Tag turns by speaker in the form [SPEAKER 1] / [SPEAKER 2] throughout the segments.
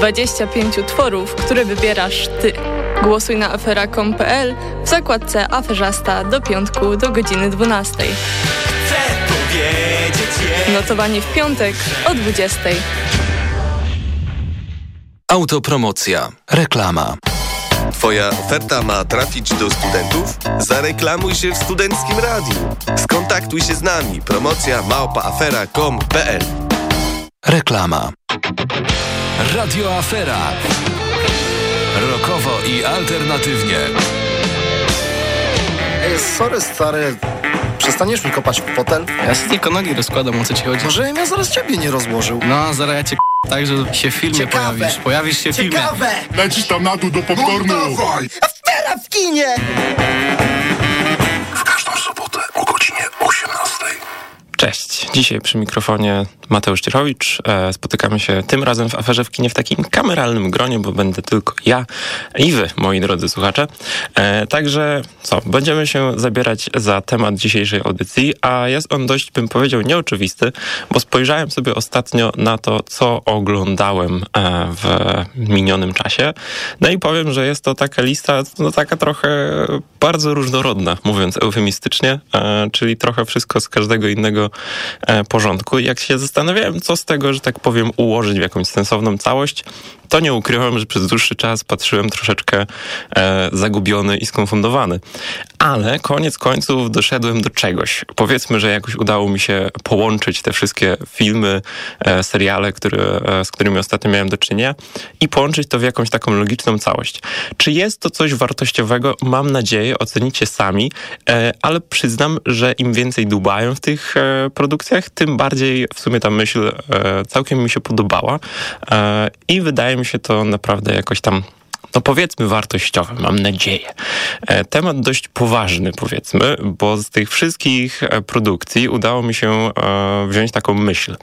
[SPEAKER 1] 25 tworów, które wybierasz Ty. Głosuj na afera.com.pl w zakładce Aferzasta do piątku do godziny 12. Notowanie w piątek o 20.
[SPEAKER 2] Autopromocja. Reklama.
[SPEAKER 3] Twoja oferta ma trafić do studentów? Zareklamuj się w Studenckim Radiu. Skontaktuj się z nami. Promocja małpaafera.com.pl
[SPEAKER 2] Reklama. Radio Afera. Rokowo i alternatywnie.
[SPEAKER 4] Ej, sorry stary, przestaniesz mi kopać w fotel?
[SPEAKER 5] Ja sobie tylko nogi rozkładam, o co ci chodzi?
[SPEAKER 4] Może ja zaraz ciebie nie rozłożył.
[SPEAKER 5] No, zaraz ja cię tak, że się w filmie
[SPEAKER 4] Ciekawe.
[SPEAKER 5] pojawisz. Pojawisz się w filmie.
[SPEAKER 4] Ciekawe!
[SPEAKER 6] Lecisz tam na dół do popcornu.
[SPEAKER 4] Afera w kinie!
[SPEAKER 7] Cześć, dzisiaj przy mikrofonie Mateusz Cierowicz. E, spotykamy się tym razem w aferze w kinie w takim kameralnym gronie, bo będę tylko ja i wy, moi drodzy słuchacze. E, także co, będziemy się zabierać za temat dzisiejszej audycji, a jest on dość, bym powiedział, nieoczywisty, bo spojrzałem sobie ostatnio na to, co oglądałem e, w minionym czasie. No i powiem, że jest to taka lista, no taka trochę bardzo różnorodna, mówiąc eufemistycznie, czyli trochę wszystko z każdego innego e, porządku. I jak się zastanawiałem, co z tego, że tak powiem, ułożyć w jakąś sensowną całość, to nie ukrywam, że przez dłuższy czas patrzyłem troszeczkę e, zagubiony i skonfundowany. Ale koniec końców doszedłem do czegoś. Powiedzmy, że jakoś udało mi się połączyć te wszystkie filmy, e, seriale, które, e, z którymi ostatnio miałem do czynienia i połączyć to w jakąś taką logiczną całość. Czy jest to coś wartościowego? Mam nadzieję, ocenicie sami, e, ale przyznam, że im więcej dubają w tych e, produkcjach, tym bardziej w sumie ta myśl e, całkiem mi się podobała e, i wydaje mi się to naprawdę jakoś tam no powiedzmy wartościowe, mam nadzieję. E, Temat dość poważny powiedzmy, bo z tych wszystkich e, produkcji udało mi się e, wziąć taką myśl.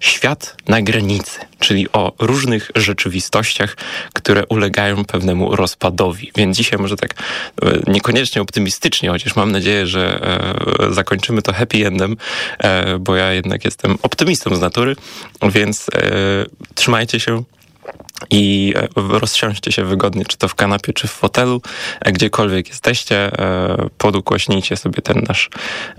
[SPEAKER 7] Świat na granicy, czyli o różnych rzeczywistościach, które ulegają pewnemu rozpadowi. Więc dzisiaj może tak niekoniecznie optymistycznie, chociaż mam nadzieję, że zakończymy to happy endem, bo ja jednak jestem optymistą z natury, więc trzymajcie się, i rozsiądźcie się wygodnie, czy to w kanapie, czy w fotelu, e, gdziekolwiek jesteście, e, podukłośnijcie sobie ten nasz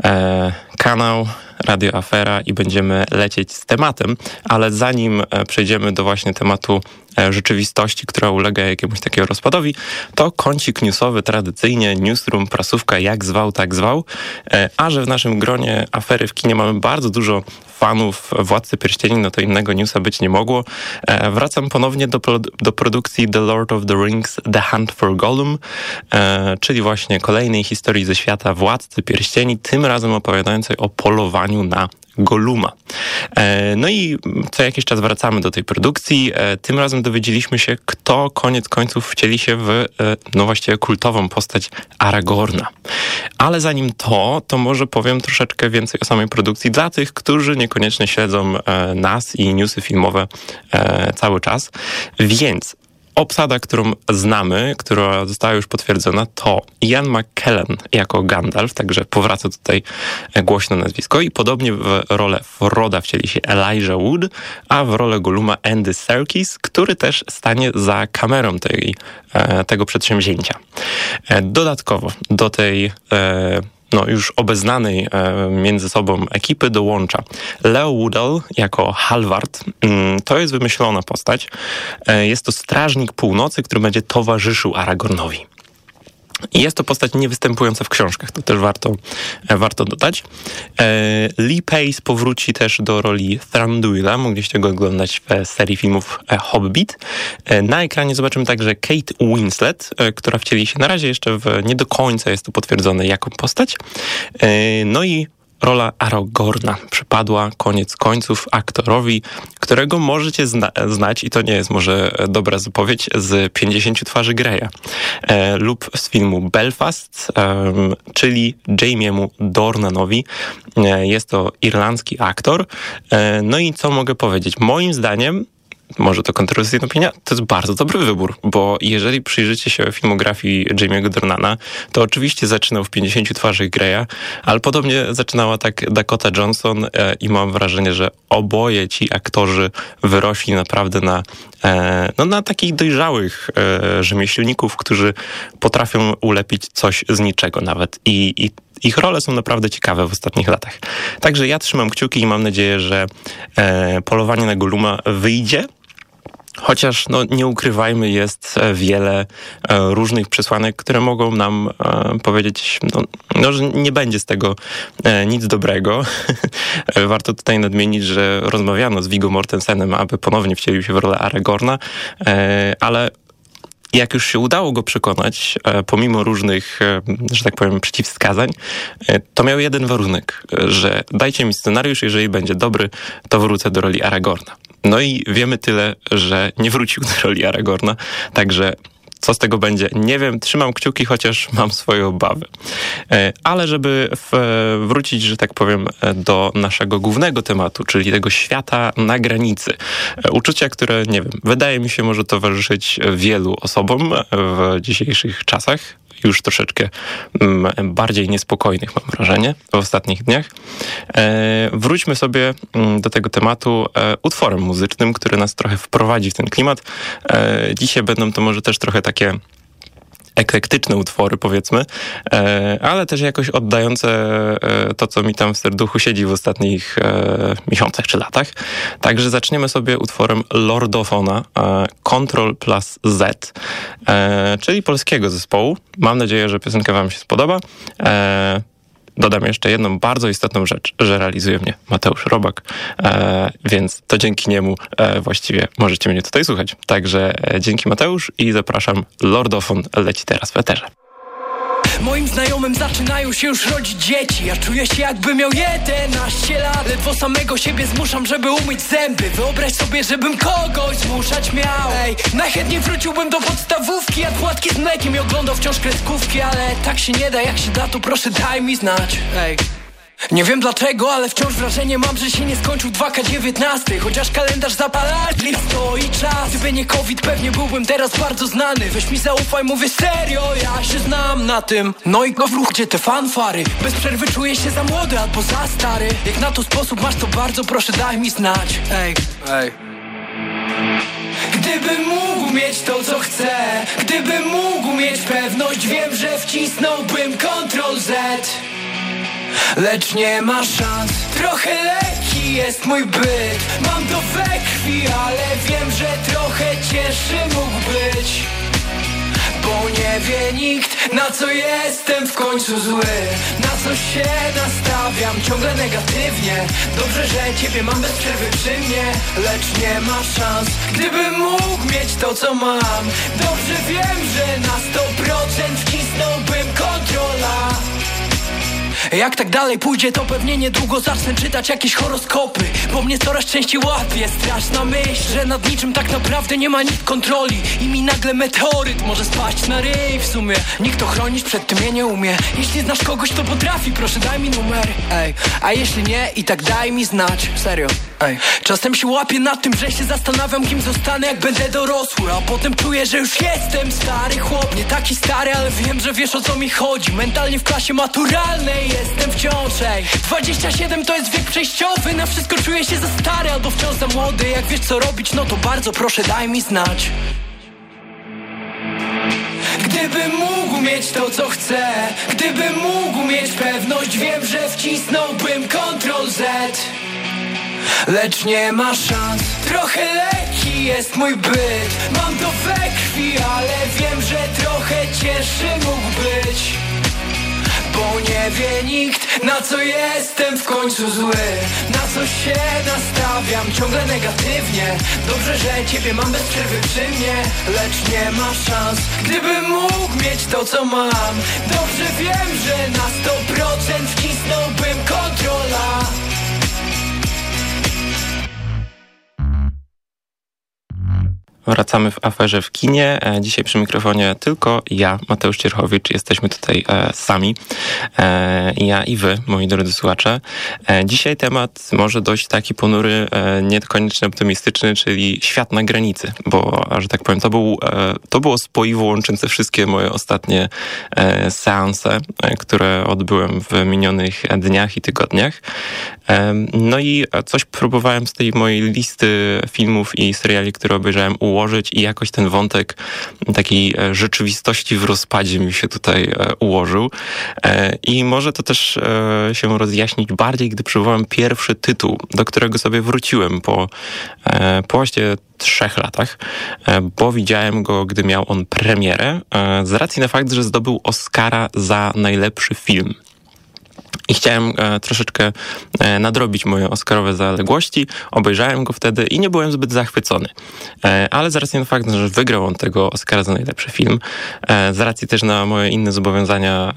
[SPEAKER 7] e, kanał Radio Afera i będziemy lecieć z tematem, ale zanim przejdziemy do właśnie tematu rzeczywistości, która ulega jakiemuś takiego rozpadowi, to kącik newsowy tradycyjnie, newsroom, prasówka, jak zwał, tak zwał, E, a że w naszym gronie afery w kinie mamy bardzo dużo fanów Władcy Pierścieni, no to innego newsa być nie mogło. E, wracam ponownie do, do produkcji The Lord of the Rings The Hunt for Gollum, e, czyli właśnie kolejnej historii ze świata Władcy Pierścieni, tym razem opowiadającej o polowaniu na Goluma. E, No i co jakiś czas wracamy do tej produkcji. E, Tym razem dowiedzieliśmy się, kto koniec końców wcieli się w, e, no właściwie kultową postać Aragorna. Ale zanim to, to może powiem troszeczkę więcej o samej produkcji dla tych, którzy niekoniecznie śledzą nas i newsy filmowe cały czas. Więc Obsada, którą znamy, która została już potwierdzona, to Ian McKellen jako Gandalf, także powraca tutaj głośne nazwisko i podobnie w rolę Froda wcieli się Elijah Wood, a w rolę Goluma Andy Serkis, który też stanie za kamerą tej, e, tego przedsięwzięcia. E, Dodatkowo do tej e, no, już obeznanej e, między sobą ekipy dołącza Leo Woodall jako Halvard. Mm, To jest wymyślona postać. E, Jest to strażnik północy, który będzie towarzyszył Aragornowi. Jest to postać niewystępująca w książkach, to też warto, e, warto dodać. E, Lee Pace powróci też do roli Thranduila, mogliście go oglądać w serii filmów e, Hobbit. Na ekranie zobaczymy także Kate Winslet, która wcieli się na razie jeszcze w, nie do końca jest to potwierdzone jaką postać. No i rola Aragorna przypadła koniec końców aktorowi, którego możecie zna znać, i to nie jest może dobra zapowiedź, z 50 twarzy Greya e, lub z filmu Belfast, em, czyli Jamiemu Dornanowi. E, jest to irlandzki aktor. E, no i co mogę powiedzieć? Moim zdaniem może to kontrowersyjna opinia, to jest bardzo dobry wybór, bo jeżeli przyjrzycie się filmografii Jamie'ego Dornana, to oczywiście zaczynał w 50 twarzach Greya, ale podobnie zaczynała tak Dakota Johnson e, i mam wrażenie, że oboje ci aktorzy wyrośli naprawdę na, e, no, na takich dojrzałych e, rzemieślników, którzy potrafią ulepić coś z niczego nawet i, i ich role są naprawdę ciekawe w ostatnich latach. Także ja trzymam kciuki i mam nadzieję, że e, polowanie na Goluma wyjdzie. Chociaż, no, nie ukrywajmy, jest wiele e, różnych przesłanek, które mogą nam e, powiedzieć, no, no, że nie będzie z tego e, nic dobrego. Warto tutaj nadmienić, że rozmawiano z Viggo Mortensenem, aby ponownie wcielił się w rolę Aragorna, e, ale jak już się udało go przekonać, e, pomimo różnych, e, że tak powiem, przeciwwskazań, e, to miał jeden warunek, że dajcie mi scenariusz, jeżeli będzie dobry, to wrócę do roli Aragorna. No i wiemy tyle, że nie wrócił do roli Aragorna, także co z tego będzie, nie wiem. Trzymam kciuki, chociaż mam swoje obawy. E, ale żeby w, wrócić, że tak powiem, e, do naszego głównego tematu, czyli tego świata na granicy. E, uczucia, które, nie wiem, wydaje mi się może towarzyszyć wielu osobom w dzisiejszych czasach już troszeczkę mm, bardziej niespokojnych, mam wrażenie, w ostatnich dniach. E, wróćmy sobie mm, do tego tematu e, utworem muzycznym, który nas trochę wprowadzi w ten klimat. E, dzisiaj będą to może też trochę takie eklektyczne utwory, powiedzmy, e, ale też jakoś oddające e, to, co mi tam w serduchu siedzi w ostatnich e, miesiącach czy latach. Także zaczniemy sobie utworem Lordofona Control plus Z, czyli polskiego zespołu. Mam nadzieję, że piosenka wam się spodoba. Dodam jeszcze jedną bardzo istotną rzecz, że realizuje mnie Mateusz Robak, e, więc to dzięki niemu e, właściwie możecie mnie tutaj słuchać. Także e, dzięki Mateusz i zapraszam. Lordofon leci teraz w eterze.
[SPEAKER 8] Moim znajomym zaczynają się już rodzić dzieci. Ja czuję się jakby miał 11 lat. Ledwo samego siebie zmuszam, żeby umyć zęby. Wyobraź sobie, żebym kogoś zmuszać miał. Ej, najchętniej wróciłbym do podstawówki Jadł płatki z mlekiem i oglądał wciąż kreskówki. Ale tak się nie da, jak się da, to proszę daj mi znać. Ej nie wiem dlaczego, ale wciąż wrażenie mam, że się nie skończył 2K19 Chociaż kalendarz zapala, stoi czas. Gdyby nie COVID, pewnie byłbym teraz bardzo znany. Weź mi zaufaj, mówię serio, ja się znam na tym. No i go w ruch, gdzie te fanfary? Bez przerwy czuję się za młody albo za stary. Jak na to sposób masz, to bardzo proszę daj mi znać. Ej, ej. Gdybym mógł mieć to, co chcę Gdybym mógł mieć pewność Wiem, że wcisnąłbym Ctrl Z Lecz nie ma szans. Trochę lekki jest mój byt. Mam to we krwi, ale wiem, że trochę cieszy mógł być. Bo nie wie nikt, na co jestem w końcu zły. Na co się nastawiam, ciągle negatywnie. Dobrze, że ciebie mam bez przerwy przy mnie. Lecz nie ma szans, gdybym mógł mieć to, co mam. Dobrze wiem, że na 100% wcisnąłbym kontrola jak tak dalej pójdzie, to pewnie niedługo zacznę czytać jakieś horoskopy. Bo mnie coraz częściej łapie straszna myśl Że nad niczym tak naprawdę nie ma nikt kontroli. I mi nagle meteoryt może spaść na ryj. W sumie Nikt ochronić przed tym nie umie Jeśli znasz kogoś, to potrafi, proszę daj mi numer. Ej, a jeśli nie, i tak daj mi znać. Serio Ej. Czasem się łapię na tym, że się zastanawiam kim zostanę jak będę dorosły A potem czuję, że już jestem stary chłop. Nie taki stary, ale wiem, że wiesz o co mi chodzi. Mentalnie w klasie maturalnej jestem wciąż ej. 27 to jest wiek przejściowy Na wszystko czuję się za stary albo wciąż za młody. Jak wiesz co robić, no to bardzo proszę daj mi znać. Gdybym mógł mieć to co chcę Gdybym mógł mieć pewność Wiem, że wcisnąłbym Ctrl Z Lecz nie ma szans. Trochę lekki jest mój byt. Mam to we krwi, ale wiem, że trochę cieszy mógł być. Bo nie wie nikt, na co jestem w końcu zły. Na co się nastawiam, ciągle negatywnie. Dobrze, że ciebie mam bez przerwy przy mnie. Lecz nie ma szans, gdybym mógł mieć to, co mam. Dobrze wiem, że na 100%
[SPEAKER 7] Wracamy w aferze w kinie. E, dzisiaj przy mikrofonie tylko ja, Mateusz Cierchowicz. Jesteśmy tutaj e, sami. E, ja i wy, moi drodzy słuchacze. E, dzisiaj temat może dość taki ponury, e, niekoniecznie optymistyczny, czyli świat na granicy, bo, że tak powiem, to, był, e, to było spoiwo łączące wszystkie moje ostatnie seanse, które odbyłem w minionych dniach i tygodniach. No i coś próbowałem z tej mojej listy filmów i seriali, które obejrzałem ułożyć i jakoś ten wątek takiej e, rzeczywistości w rozpadzie mi się tutaj e, ułożył. E, I może to też się rozjaśnić bardziej, gdy przywołam pierwszy tytuł, do którego sobie wróciłem po, po właśnie trzech latach, bo widziałem go, gdy miał on premierę, z racji na fakt, że zdobył Oscara za najlepszy film. I chciałem e, troszeczkę e, nadrobić moje Oscarowe zaległości. Obejrzałem go wtedy i nie byłem zbyt zachwycony. E, ale z racji na fakt, że wygrał on tego Oscara za najlepszy film, z racji też na moje inne zobowiązania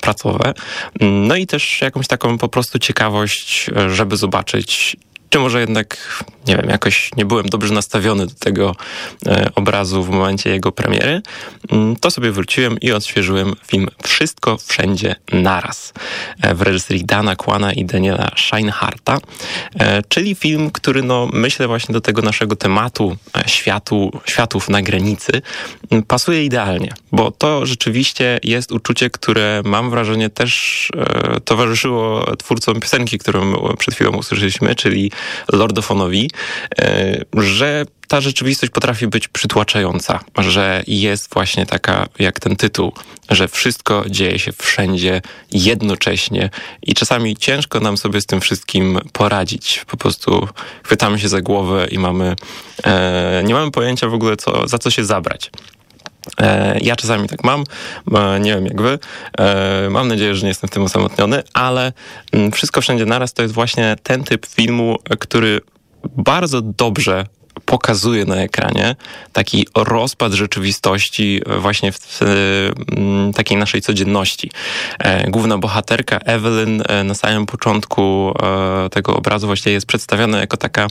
[SPEAKER 7] pracowe, no i też jakąś taką po prostu ciekawość, żeby zobaczyć, czy może jednak, nie wiem, jakoś nie byłem dobrze nastawiony do tego e, obrazu w momencie jego premiery, mm, to sobie wróciłem i odświeżyłem film Wszystko Wszędzie Naraz e, w reżyserii Dana Kwana i Daniela Scheinharta, e, czyli film, który no, myślę właśnie do tego naszego tematu światu, światów na granicy mm, pasuje idealnie, bo to rzeczywiście jest uczucie, które mam wrażenie też towarzyszyło twórcom piosenki, którą przed chwilą usłyszeliśmy, czyli Lordofonowi, że ta rzeczywistość potrafi być przytłaczająca, że jest właśnie taka jak ten tytuł, że wszystko dzieje się wszędzie jednocześnie i czasami ciężko nam sobie z tym wszystkim poradzić. Po prostu chwytamy się za głowę i mamy, e, nie mamy pojęcia w ogóle co, za co się zabrać. E, ja czasami tak mam, e, nie wiem jak wy. E, mam nadzieję, że nie jestem w tym osamotniony, ale mm, wszystko wszędzie naraz to jest właśnie ten typ filmu, który bardzo dobrze pokazuje na ekranie taki rozpad rzeczywistości właśnie w, mm, takiej naszej codzienności. E, główna bohaterka Evelyn e, na samym początku e, tego obrazu właściwie jest przedstawiona jako taka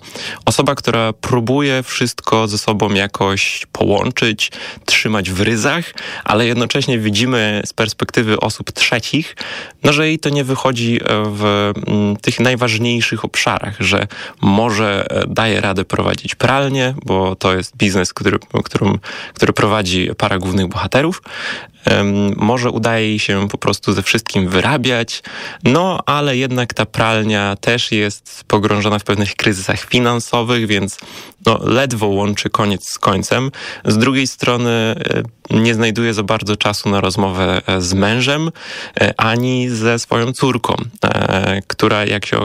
[SPEAKER 7] osoba, która próbuje wszystko ze sobą jakoś połączyć, trzymać w ryzach, ale jednocześnie widzimy z perspektywy osób trzecich, no, że jej to nie wychodzi w mm, tych najważniejszych obszarach, że może daje radę prowadzić bo to jest biznes, który, którym, który prowadzi para głównych bohaterów. Może udaje jej się po prostu ze wszystkim wyrabiać, no ale jednak ta pralnia też jest pogrążona w pewnych kryzysach finansowych, więc no, ledwo łączy koniec z końcem. Z drugiej strony e, nie znajduje za bardzo czasu na rozmowę e, z mężem, e, ani ze swoją córką, która jak się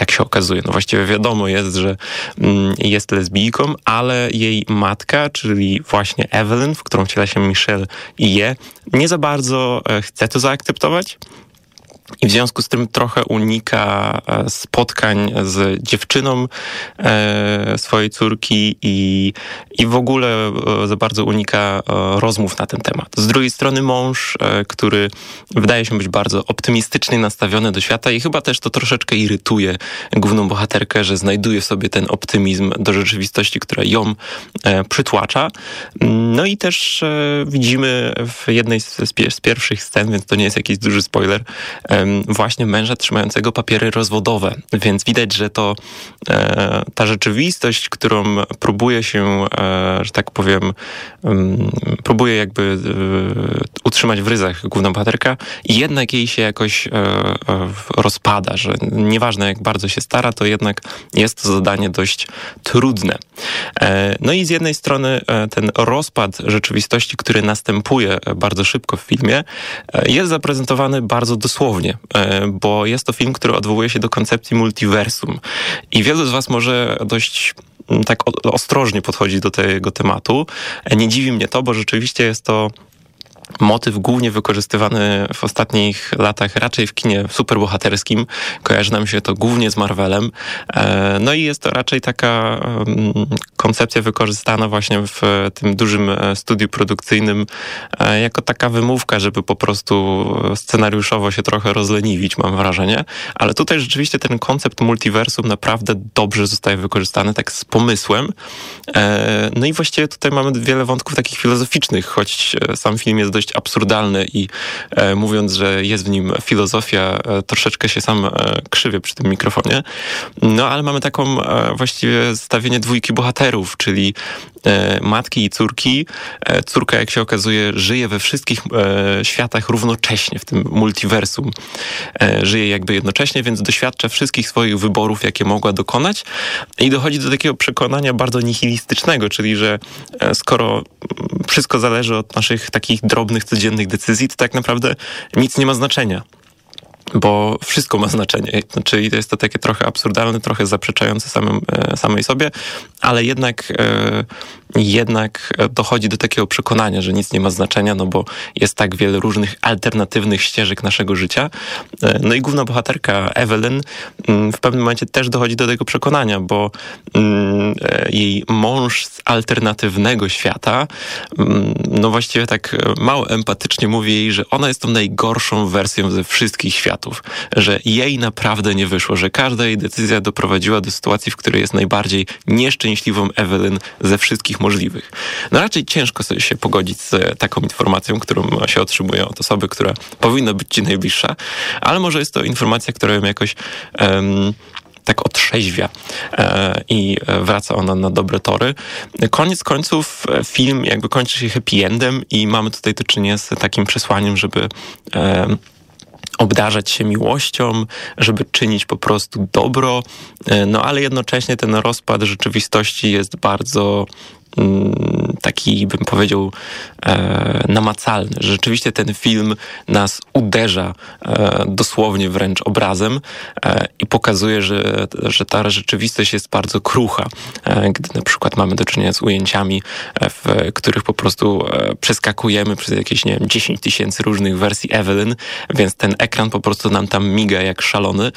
[SPEAKER 7] jak się okazuje, no właściwie wiadomo jest, że mm, jest lesbijką, ale jej matka, czyli właśnie Evelyn, w którą wciela się Michelle i je, nie za bardzo e, chce to zaakceptować. I w związku z tym trochę unika e, spotkań z dziewczyną e, swojej córki i, i w ogóle e, za bardzo unika rozmów na ten temat. Z drugiej strony mąż, który wydaje się być bardzo optymistycznie nastawiony do świata i chyba też to troszeczkę irytuje główną bohaterkę, że znajduje w sobie ten optymizm do rzeczywistości, która ją przytłacza. No i też widzimy w jednej z, z pierwszych scen, więc to nie jest jakiś duży spoiler, właśnie męża trzymającego papiery rozwodowe. Więc widać, że to e, ta rzeczywistość, którą próbuje się, e, że tak powiem, próbuje jakby e, utrzymać w ryzach główna bohaterka jednak jej się jakoś rozpada, że nieważne jak bardzo się stara, to jednak jest to zadanie dość trudne. No i z jednej strony ten rozpad rzeczywistości, który następuje bardzo szybko w filmie, jest zaprezentowany bardzo dosłownie. E, bo jest to film, który odwołuje się do koncepcji multiversum. I wielu z Was może dość mm, tak ostrożnie podchodzi do tego tematu. E, nie dziwi mnie to, bo rzeczywiście jest to motyw głównie wykorzystywany w ostatnich latach raczej w kinie superbohaterskim. Kojarzy nam się to głównie z Marvelem. E, no i jest to raczej taka koncepcja wykorzystana właśnie w tym dużym studiu produkcyjnym jako taka wymówka, żeby po prostu scenariuszowo się trochę rozleniwić, mam wrażenie. Ale tutaj rzeczywiście ten koncept multiversum naprawdę dobrze zostaje wykorzystany, tak z pomysłem. No i właściwie tutaj mamy wiele wątków takich filozoficznych, choć sam film jest dość absurdalny i mówiąc, że jest w nim filozofia, troszeczkę się sam krzywie przy tym mikrofonie. No ale mamy taką właściwie zestawienie dwójki bohaterów, czyli e, matki i córki. E, córka, jak się okazuje, żyje we wszystkich e, światach równocześnie w tym multiversum. Żyje jakby jednocześnie, więc doświadcza wszystkich swoich wyborów, jakie mogła dokonać i dochodzi do takiego przekonania bardzo nihilistycznego, czyli że skoro wszystko zależy od naszych takich drobnych, codziennych decyzji, to tak naprawdę nic nie ma znaczenia bo wszystko ma znaczenie. Czyli to jest to takie trochę absurdalne, trochę zaprzeczające samym, e, samej sobie, ale jednak, e, jednak dochodzi do takiego przekonania, że nic nie ma znaczenia, no bo jest tak wiele różnych alternatywnych ścieżek naszego życia. E, no i główna bohaterka Evelyn mm, w pewnym momencie też dochodzi do tego przekonania, bo mm, jej mąż z alternatywnego świata, mm, no właściwie tak mało empatycznie mówi jej, że ona jest tą najgorszą wersją ze wszystkich światów, że jej naprawdę nie wyszło, że każda jej decyzja doprowadziła do sytuacji, w której jest najbardziej nieszczęśliwą Evelyn ze wszystkich możliwych. No raczej ciężko sobie się pogodzić z taką informacją, którą się otrzymuje od osoby, która powinna być ci najbliższa, ale może jest to informacja, która ją jakoś um, tak otrzeźwia e, i wraca ona na dobre tory. Koniec końców film jakby kończy się happy endem i mamy tutaj do czynienia z takim przesłaniem, żeby obdarzać się miłością, żeby czynić po prostu dobro, e, no ale jednocześnie ten rozpad rzeczywistości jest bardzo taki, bym powiedział, e, namacalny. Rzeczywiście ten film nas uderza e, dosłownie wręcz obrazem e, i pokazuje, że, że ta rzeczywistość jest bardzo krucha. Gdy na przykład mamy do czynienia z ujęciami, w których po prostu przeskakujemy przez jakieś, nie wiem, 10 tysięcy różnych wersji Evelyn, więc ten ekran po prostu nam tam miga jak szalony.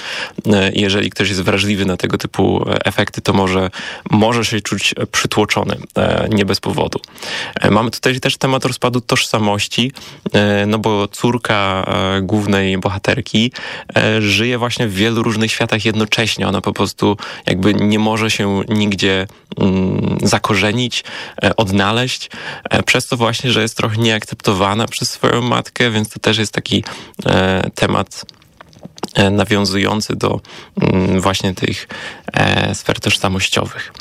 [SPEAKER 7] Jeżeli ktoś jest wrażliwy na tego typu efekty, to może, może się czuć przytłoczony nie bez powodu. E, mamy tutaj też temat rozpadu tożsamości, e, no bo córka e, głównej bohaterki żyje właśnie w wielu różnych światach jednocześnie. Ona po prostu jakby nie może się nigdzie mm, zakorzenić, odnaleźć, przez to właśnie, że jest trochę nieakceptowana przez swoją matkę, więc to też jest taki temat nawiązujący do mm, właśnie tych e, sfer tożsamościowych.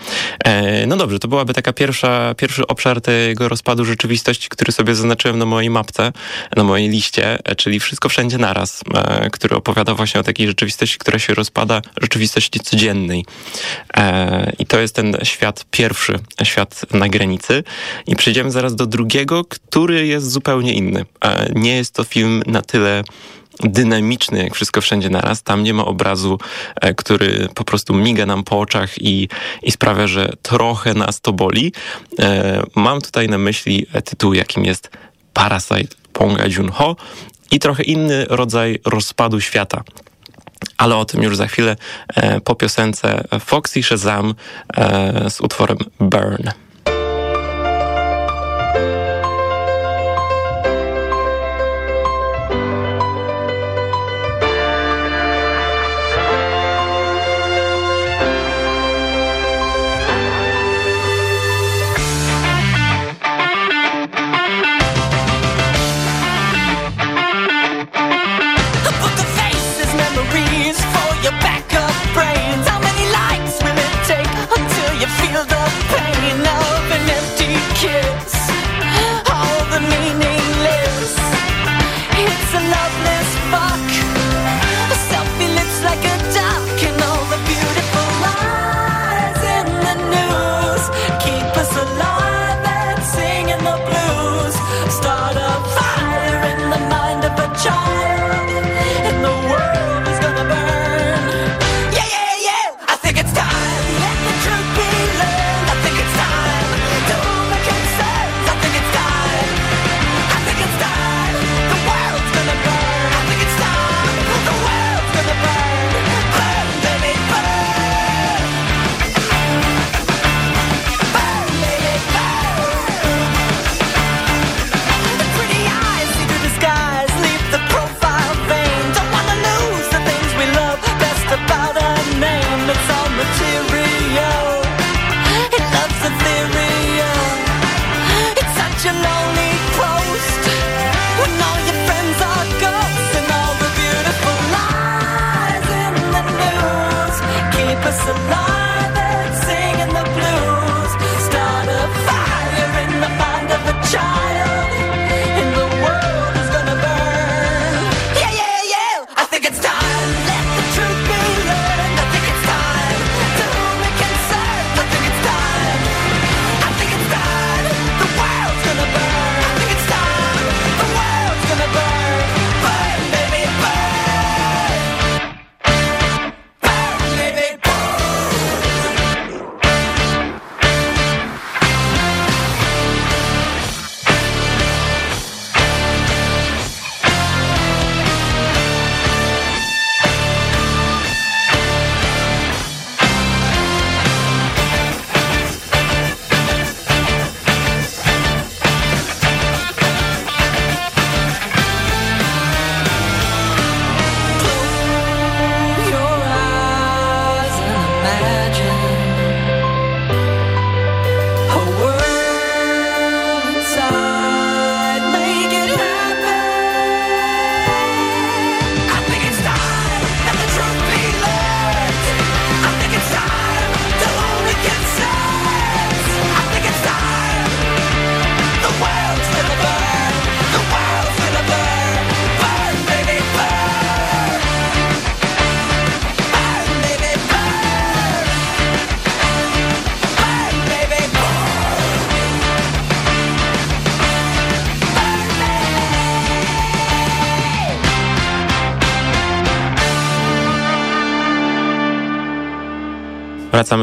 [SPEAKER 7] E, no dobrze, to byłaby taka pierwsza, pierwszy obszar tego rozpadu rzeczywistości, który sobie zaznaczyłem na mojej mapce, na mojej liście, czyli Wszystko Wszędzie Naraz, który opowiada właśnie o takiej rzeczywistości, która się rozpada, rzeczywistości codziennej. I to jest ten świat pierwszy, świat na granicy. I przejdziemy zaraz do drugiego, który jest zupełnie inny. Nie jest to film na tyle dynamiczny, jak wszystko wszędzie naraz. Tam nie ma obrazu, e, który po prostu miga nam po oczach i, i sprawia, że trochę nas to boli. E, mam tutaj na myśli tytuł, jakim jest Parasite Ponga Joon-ho i trochę inny rodzaj rozpadu świata. Ale o tym już za chwilę e, po piosence Foxy Shazam z utworem Burn.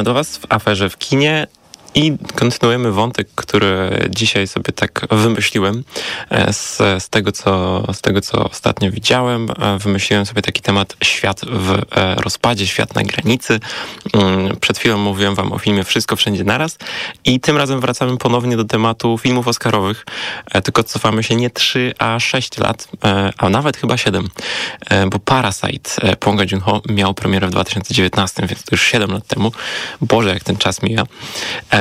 [SPEAKER 7] Do Was w aferze w kinie. I kontynuujemy wątek, który dzisiaj sobie tak wymyśliłem e, z, z, tego, co, z tego, co ostatnio widziałem. E, wymyśliłem sobie taki temat świat w e, rozpadzie, świat na granicy. Mm, przed chwilą mówiłem wam o filmie Wszystko Wszędzie Naraz i tym razem wracamy ponownie do tematu filmów oscarowych, tylko cofamy się nie 3, a 6 lat, a nawet chyba 7, bo Parasite Ponga Joon-ho miał premierę w 2019, więc to już 7 lat temu. Boże, jak ten czas mija.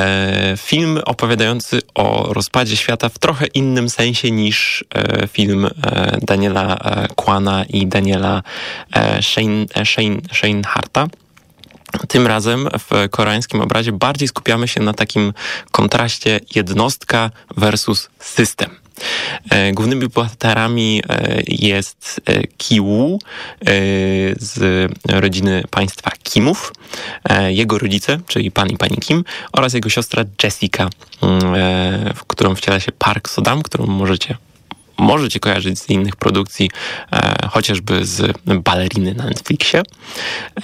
[SPEAKER 7] E, film opowiadający o rozpadzie świata w trochę innym sensie niż e, film e, Daniela Kwana i Daniela Shane. Tym razem w koreańskim obrazie bardziej skupiamy się na takim kontraście jednostka versus system. E, głównymi bohaterami e, jest e, Kiwu z rodziny państwa Kimów, jego rodzice, czyli pan i pani Kim oraz jego siostra Jessica, w którą wciela się Park Sodam, którą możecie możecie kojarzyć z innych produkcji, e, chociażby z Baleriny na Netflixie.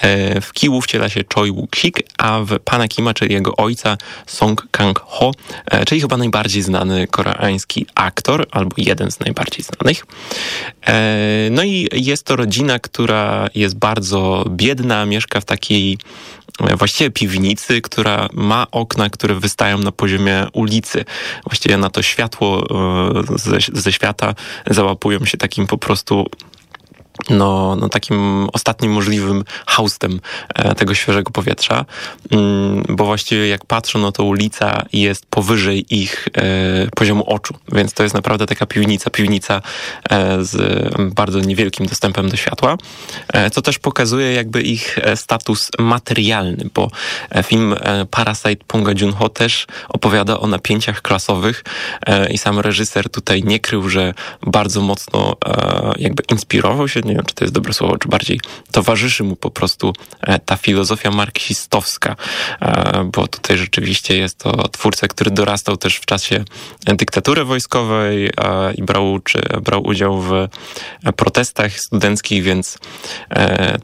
[SPEAKER 7] E, w Kiwu wciela się Choi Woo-sik, a w Pana Kima, czyli jego ojca, Song Kang-ho, e, czyli chyba najbardziej znany koreański aktor, albo jeden z najbardziej znanych. No i jest to rodzina, która jest bardzo biedna, mieszka w takiej właściwie piwnicy, która ma okna, które wystają na poziomie ulicy. Właściwie na to światło ze, ze świata załapują się takim po prostu no, no takim ostatnim możliwym haustem e, tego świeżego powietrza, mm, bo właściwie jak patrzą, no to ulica jest powyżej ich e, poziomu oczu, więc to jest naprawdę taka piwnica, piwnica e, z bardzo niewielkim dostępem do światła, co też pokazuje jakby ich status materialny, bo film Parasite Punga Junho też opowiada o napięciach klasowych i sam reżyser tutaj nie krył, że bardzo mocno jakby inspirował się nie wiem, czy to jest dobre słowo, czy bardziej towarzyszy mu po prostu e, ta filozofia marksistowska, e, bo tutaj rzeczywiście jest to twórca, który dorastał też w czasie dyktatury wojskowej e, i brał, czy brał udział w protestach studenckich, więc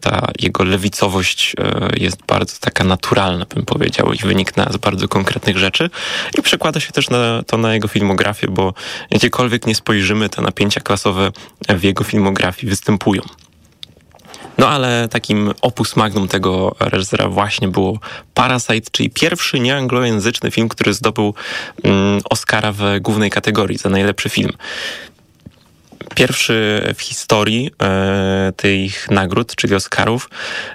[SPEAKER 7] ta jego lewicowość jest bardzo taka naturalna, bym powiedział, i wynika z bardzo konkretnych rzeczy i przekłada się też na, to na jego filmografię, bo gdziekolwiek nie spojrzymy, te napięcia klasowe w jego filmografii występują. No ale takim opus magnum tego reżysera właśnie było Parasite, czyli pierwszy nieanglojęzyczny film, który zdobył mm, Oscara w głównej kategorii za najlepszy film pierwszy w historii e, tych nagród, czyli Oscarów,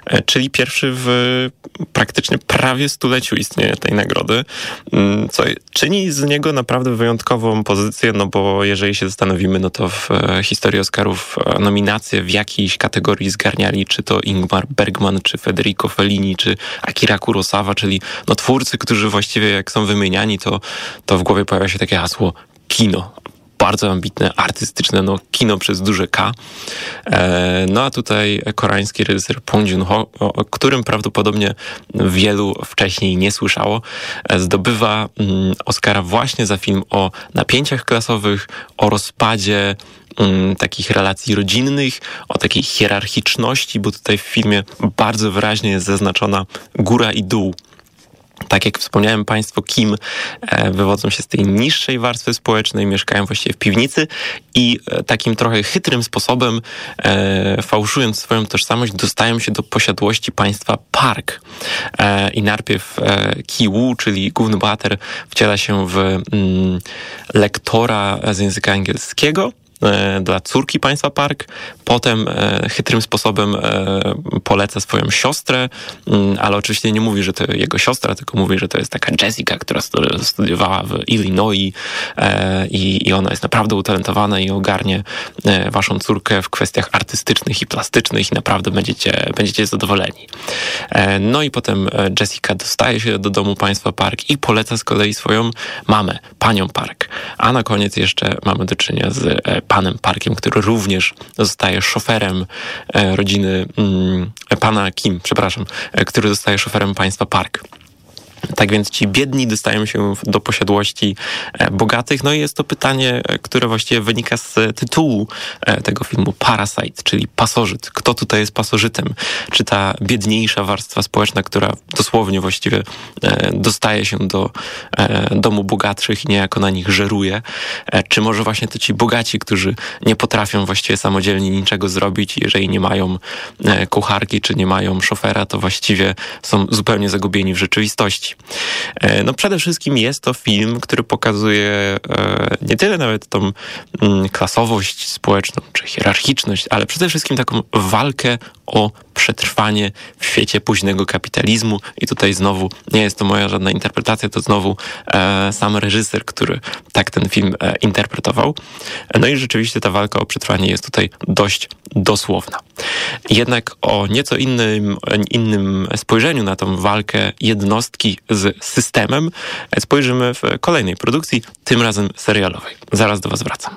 [SPEAKER 7] e, czyli pierwszy w praktycznie prawie stuleciu istnienia tej nagrody, mm, co czyni z niego naprawdę wyjątkową pozycję, no bo jeżeli się zastanowimy, no to w e, historii Oscarów nominacje w jakiejś kategorii zgarniali, czy to Ingmar Bergman, czy Federico Fellini, czy Akira Kurosawa, czyli no twórcy, którzy właściwie jak są wymieniani, to, to w głowie pojawia się takie hasło kino bardzo ambitne, artystyczne, no kino przez duże K. E, no a tutaj koreański reżyser Pong Joon-ho, o którym prawdopodobnie wielu wcześniej nie słyszało, e, zdobywa mm, Oscara właśnie za film o napięciach klasowych, o rozpadzie mm, takich relacji rodzinnych, o takiej hierarchiczności, bo tutaj w filmie bardzo wyraźnie jest zaznaczona góra i dół tak jak wspomniałem Państwo, Kim e, wywodzą się z tej niższej warstwy społecznej, mieszkają właściwie w piwnicy i e, takim trochę chytrym sposobem, e, fałszując swoją tożsamość, dostają się do posiadłości państwa Park. I najpierw Ki Woo, czyli główny bohater, wciela się w mm, lektora z języka angielskiego, dla córki państwa Park. Potem e, chytrym sposobem e, poleca swoją siostrę, mm, ale oczywiście nie mówi, że to jego siostra, tylko mówi, że to jest taka Jessica, która studiowała w Illinois i, i ona jest naprawdę utalentowana i ogarnie waszą córkę w kwestiach artystycznych i plastycznych i naprawdę będziecie, będziecie zadowoleni. No i potem Jessica dostaje się do domu państwa Park i poleca z kolei swoją mamę, panią Park. A na koniec jeszcze mamy do czynienia z panem Parkiem, który również zostaje szoferem e, rodziny mm, pana Kim, przepraszam, e, który zostaje szoferem państwa Park. Tak więc ci biedni dostają się do posiadłości e, bogatych. No i jest to pytanie, e, które właściwie wynika z tytułu e, tego filmu Parasite, czyli pasożyt. Kto tutaj jest pasożytem? Czy ta biedniejsza warstwa społeczna, która dosłownie właściwie dostaje się do domu bogatszych i niejako na nich żeruje? Czy może właśnie to ci bogaci, którzy nie potrafią właściwie samodzielnie niczego zrobić, jeżeli nie mają kucharki, czy nie mają szofera, to właściwie są zupełnie zagubieni w rzeczywistości. E, no przede wszystkim jest to film, który pokazuje e, nie tyle nawet tą mm, klasowość społeczną czy hierarchiczność, ale przede wszystkim taką walkę o przetrwanie w świecie późnego kapitalizmu. I tutaj znowu nie jest to moja żadna interpretacja, to znowu e, sam reżyser, który tak ten film interpretował. No i rzeczywiście ta walka o przetrwanie jest tutaj dość dosłowna. Jednak o nieco innym, innym spojrzeniu na tą walkę jednostki z systemem spojrzymy w kolejnej produkcji, tym razem serialowej. Zaraz do Was wracam.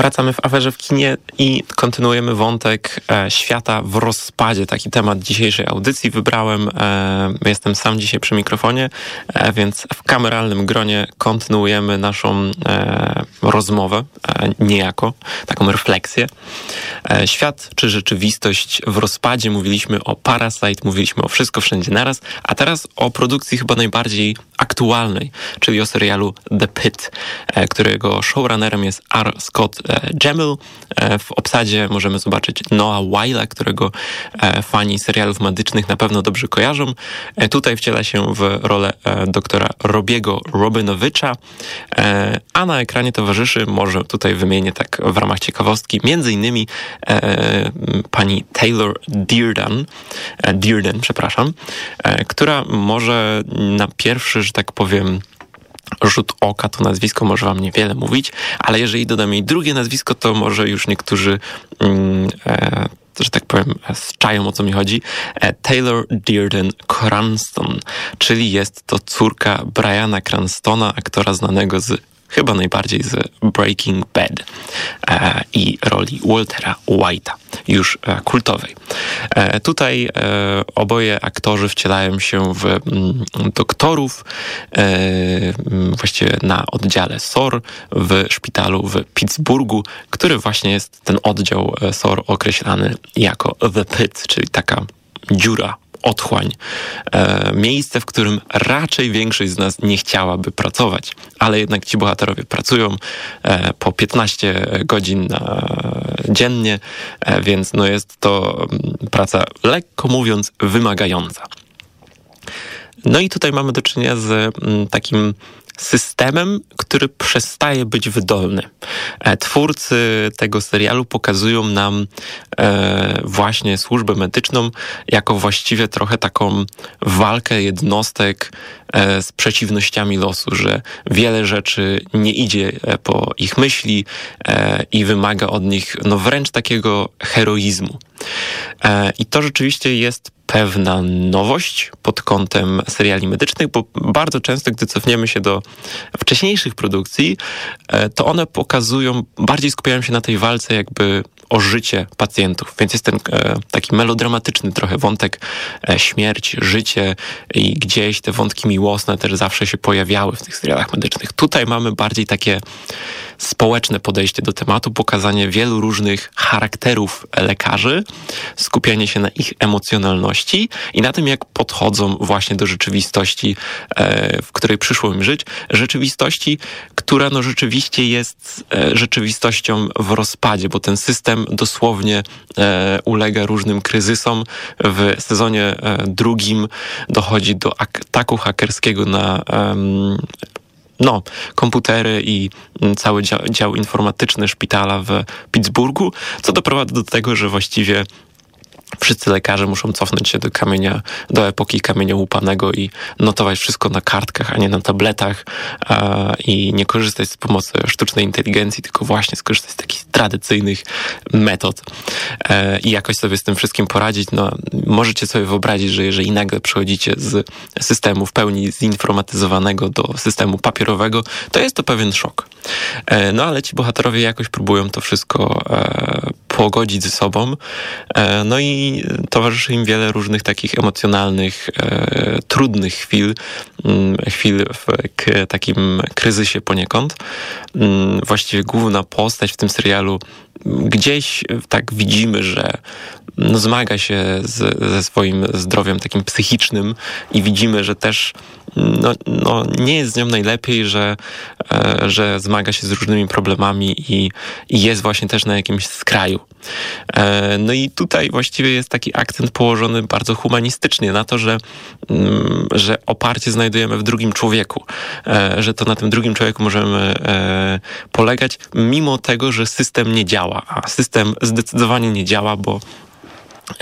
[SPEAKER 7] Wracamy w aferze w kinie i kontynuujemy wątek e, świata w rozpadzie. Taki temat dzisiejszej audycji wybrałem. E, jestem sam dzisiaj przy mikrofonie, e, więc w kameralnym gronie kontynuujemy naszą rozmowę, niejako, taką refleksję. Świat czy rzeczywistość w rozpadzie. Mówiliśmy o Parasite, mówiliśmy o Wszystko Wszędzie Naraz, a teraz o produkcji chyba najbardziej aktualnej, czyli o serialu The Pit, którego showrunnerem jest R. Scott Jamil. E, w obsadzie możemy zobaczyć Noah Wyla, którego e, fani serialów medycznych na pewno dobrze kojarzą. E, tutaj wciela się w rolę doktora Robiego Robinowicza, a na ekranie towarzyszy, może tutaj wymienię tak w ramach ciekawostki, między innymi pani Taylor Dearden, Dearden, przepraszam, która może na pierwszy, że tak powiem, rzut oka to nazwisko może wam niewiele mówić, ale jeżeli dodam jej drugie nazwisko, to może już niektórzy mm, e, że tak powiem, czają o co mi chodzi. E, Taylor Dearden Cranston, czyli jest to córka Briana Cranstona, aktora znanego z chyba najbardziej z Breaking Bad e, i roli Waltera White'a, już e, kultowej. E, tutaj e, oboje aktorzy wcielają się w m, mm, doktorów, e, mm, właściwie na oddziale SOR w szpitalu w Pittsburghu, który właśnie jest ten oddział e, SOR określany jako The Pit, czyli taka dziura otchłań. E, miejsce, w którym raczej większość z nas nie chciałaby pracować, ale jednak ci bohaterowie pracują e, po 15 godzin e, dziennie, e, więc no jest to mm, praca lekko mówiąc wymagająca. No i tutaj mamy do czynienia z mm, takim systemem, który przestaje być wydolny. E, twórcy tego serialu pokazują nam e, właśnie służbę medyczną jako właściwie trochę taką walkę jednostek e, z przeciwnościami losu, że wiele rzeczy nie idzie po ich myśli i wymaga od nich no wręcz takiego heroizmu. I to rzeczywiście jest pewna nowość pod kątem seriali medycznych, bo bardzo często, gdy cofniemy się do wcześniejszych produkcji, e, to one pokazują, bardziej skupiają się na tej walce jakby o życie pacjentów. Więc jest ten e, taki melodramatyczny trochę wątek e, śmierć, życie i gdzieś te wątki miłosne też zawsze się pojawiały w tych serialach medycznych. Tutaj mamy bardziej takie społeczne podejście do tematu, pokazanie wielu różnych charakterów lekarzy, skupianie się na ich emocjonalności i na tym, jak podchodzą właśnie do rzeczywistości, e, w której przyszło im żyć. Rzeczywistości, która no rzeczywiście jest rzeczywistością w rozpadzie, bo ten system dosłownie e, ulega różnym kryzysom. W sezonie drugim dochodzi do ataku hakerskiego na no, komputery i cały dział, dział informatyczny szpitala w Pittsburghu, co doprowadza do tego, że właściwie wszyscy lekarze muszą cofnąć się do kamienia, do epoki kamienia łupanego i notować wszystko na kartkach, a nie na tabletach a, i nie korzystać z pomocy sztucznej inteligencji, tylko właśnie skorzystać z takich tradycyjnych metod e, i jakoś sobie z tym wszystkim poradzić. No, możecie sobie wyobrazić, że jeżeli nagle przechodzicie z systemu w pełni zinformatyzowanego do systemu papierowego, to jest to pewien szok. E, no ale ci bohaterowie jakoś próbują to wszystko e, pogodzić ze sobą. E, no i towarzyszy im wiele różnych takich emocjonalnych, e, trudnych chwil, mm, chwil w takim kryzysie poniekąd. Mm, właściwie główna postać w tym serialu gdzieś tak widzimy, że no zmaga się z, ze swoim zdrowiem takim psychicznym i widzimy, że też no, no nie jest z nią najlepiej, że, e, że zmaga się z różnymi problemami i, i jest właśnie też na jakimś skraju. E, no i tutaj właściwie jest taki akcent położony bardzo humanistycznie na to, że, mm, że oparcie znajdujemy w drugim człowieku, e, że to na tym drugim człowieku możemy polegać, mimo tego, że system nie działa, a system zdecydowanie nie działa, bo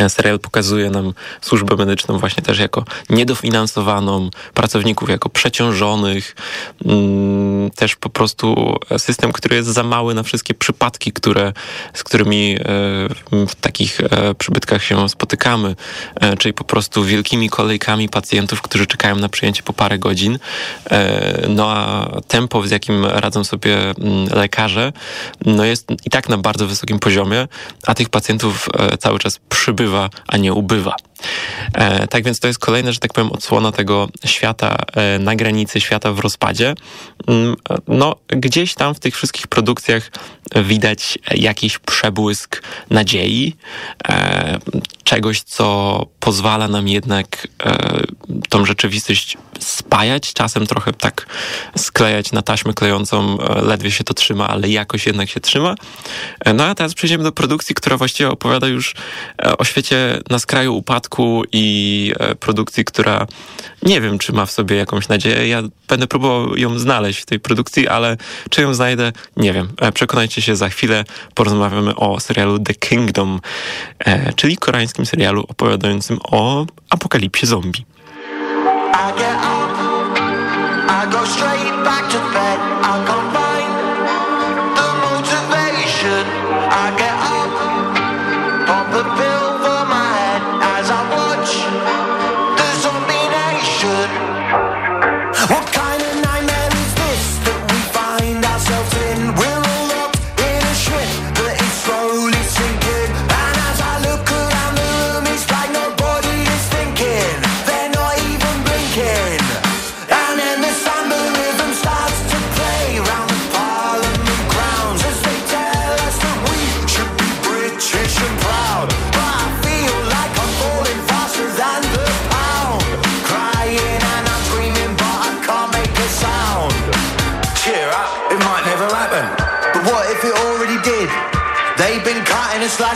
[SPEAKER 7] serial pokazuje nam służbę medyczną właśnie też jako niedofinansowaną, pracowników jako przeciążonych, mm, też po prostu system, który jest za mały na wszystkie przypadki, które, z którymi e, w takich e, przybytkach się spotykamy, czyli po prostu wielkimi kolejkami pacjentów, którzy czekają na przyjęcie po parę godzin. No a tempo, z jakim radzą sobie mm, lekarze, no jest i tak na bardzo wysokim poziomie, a tych pacjentów cały czas przybywa przybywa, a nie ubywa. E, tak więc to jest kolejna, że tak powiem, odsłona tego świata e, na granicy, świata w rozpadzie. Mm, no, gdzieś tam w tych wszystkich produkcjach widać jakiś przebłysk nadziei, e, czegoś, co pozwala nam jednak tą rzeczywistość spajać, czasem trochę tak sklejać na taśmę klejącą, ledwie się to trzyma, ale jakoś jednak się trzyma. No a teraz przejdziemy do produkcji, która właściwie opowiada już o świecie na skraju upadku i e, produkcji, która nie wiem, czy ma w sobie jakąś nadzieję. Ja będę próbował ją znaleźć w tej produkcji, ale czy ją znajdę, nie wiem. E, przekonajcie się za chwilę. Porozmawiamy o serialu The Kingdom, e, czyli koreańskim serialu opowiadającym o apokalipsie zombie. I get up, I go straight back to bed,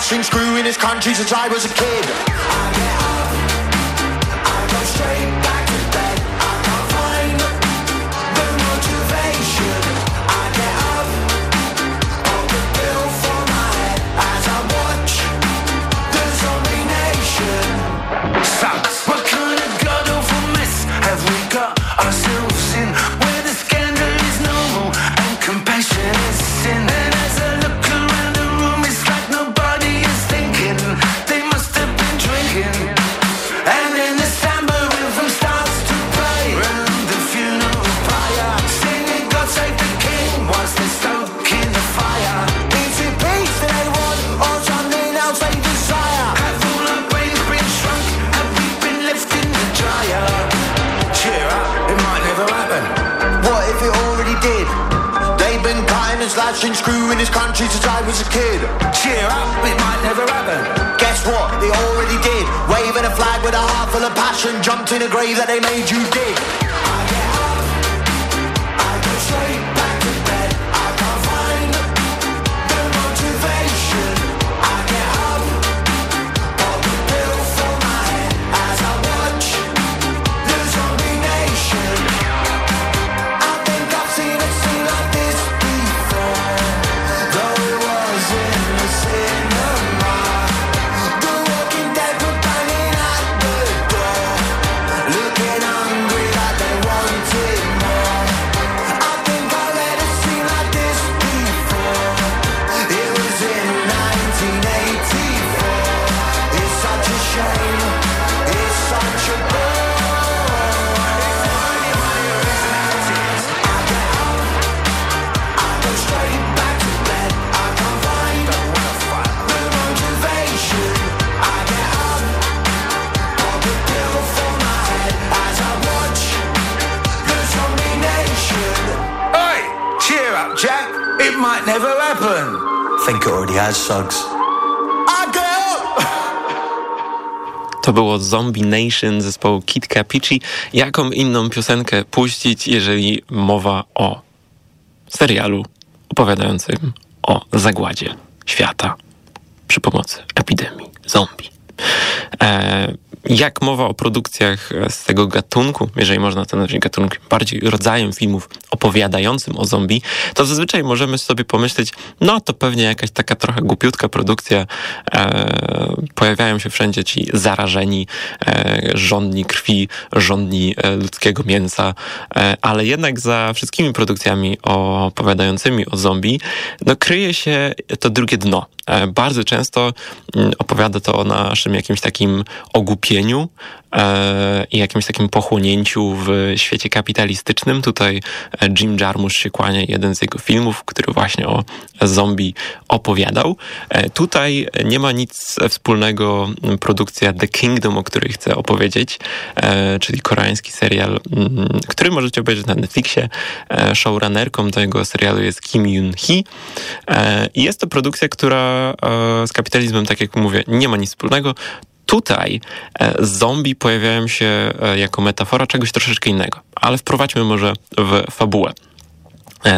[SPEAKER 7] slashing, screwing his country since I was a kid.
[SPEAKER 9] Slashing, screwing his country since I was a kid. Cheer up, it might never happen. Guess what? They already did. Waving a flag with a heart full of passion, jumped in a grave that they made you dig. Never happen. Think it already has, Suggs.
[SPEAKER 7] To było Zombie Nation zespołu Kid Capici. Jaką inną piosenkę puścić, jeżeli mowa o serialu opowiadającym o zagładzie świata przy pomocy epidemii zombie. E, jak mowa o produkcjach z tego gatunku, jeżeli można to nazwać gatunkiem, bardziej rodzajem filmów opowiadającym o zombie, to zazwyczaj możemy sobie pomyśleć, no to pewnie jakaś taka trochę głupiutka produkcja, e, pojawiają się wszędzie ci zarażeni, e, żądni krwi, żądni e, ludzkiego mięsa, e, ale jednak za wszystkimi produkcjami opowiadającymi o zombie, no kryje się to drugie dno. E, bardzo często mm, opowiada to o naszym jakimś takim ogłupieniu i jakimś takim pochłonięciu w świecie kapitalistycznym. Tutaj e, Jim Jarmusch się kłania, jeden z jego filmów, który właśnie o zombie opowiadał. Tutaj nie ma nic wspólnego produkcja The Kingdom, o której chcę opowiedzieć, czyli koreański serial, mm, który możecie obejrzeć na Netflixie. Showrunnerką tego serialu jest Kim Yoon-hee jest to produkcja, która E, z kapitalizmem, tak jak mówię, nie ma nic wspólnego. Tutaj e, zombie pojawiają się e, jako metafora czegoś troszeczkę innego, ale wprowadźmy może w fabułę